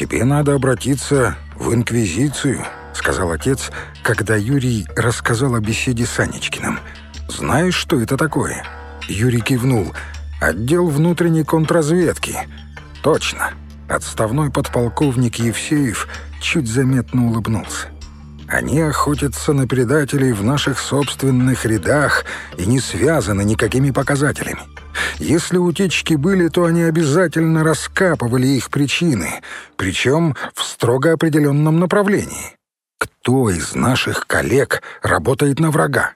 «Тебе надо обратиться в Инквизицию», — сказал отец, когда Юрий рассказал о беседе с Анечкиным. «Знаешь, что это такое?» Юрий кивнул. «Отдел внутренней контрразведки». «Точно». Отставной подполковник Евсеев чуть заметно улыбнулся. Они охотятся на предателей в наших собственных рядах и не связаны никакими показателями. Если утечки были, то они обязательно раскапывали их причины, причем в строго определенном направлении. Кто из наших коллег работает на врага?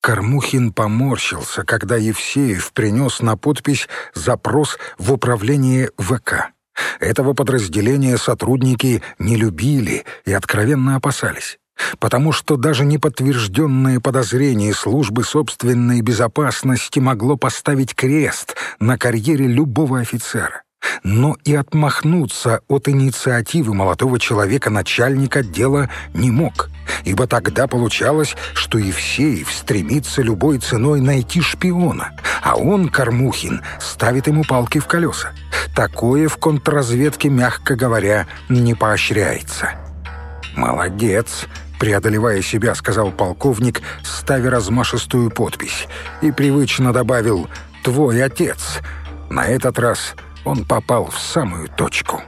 Кормухин поморщился, когда Евсеев принес на подпись запрос в управление ВК. Этого подразделения сотрудники не любили и откровенно опасались, потому что даже неподтвержденное подозрение службы собственной безопасности могло поставить крест на карьере любого офицера. Но и отмахнуться от инициативы молодого человека начальник отдела не мог, ибо тогда получалось, что Евсеев стремится любой ценой найти шпиона, а он, Кормухин, ставит ему палки в колеса. Такое в контрразведке, мягко говоря, не поощряется. «Молодец!» преодолевая себя, сказал полковник, ставя размашистую подпись, и привычно добавил «Твой отец». На этот раз он попал в самую точку.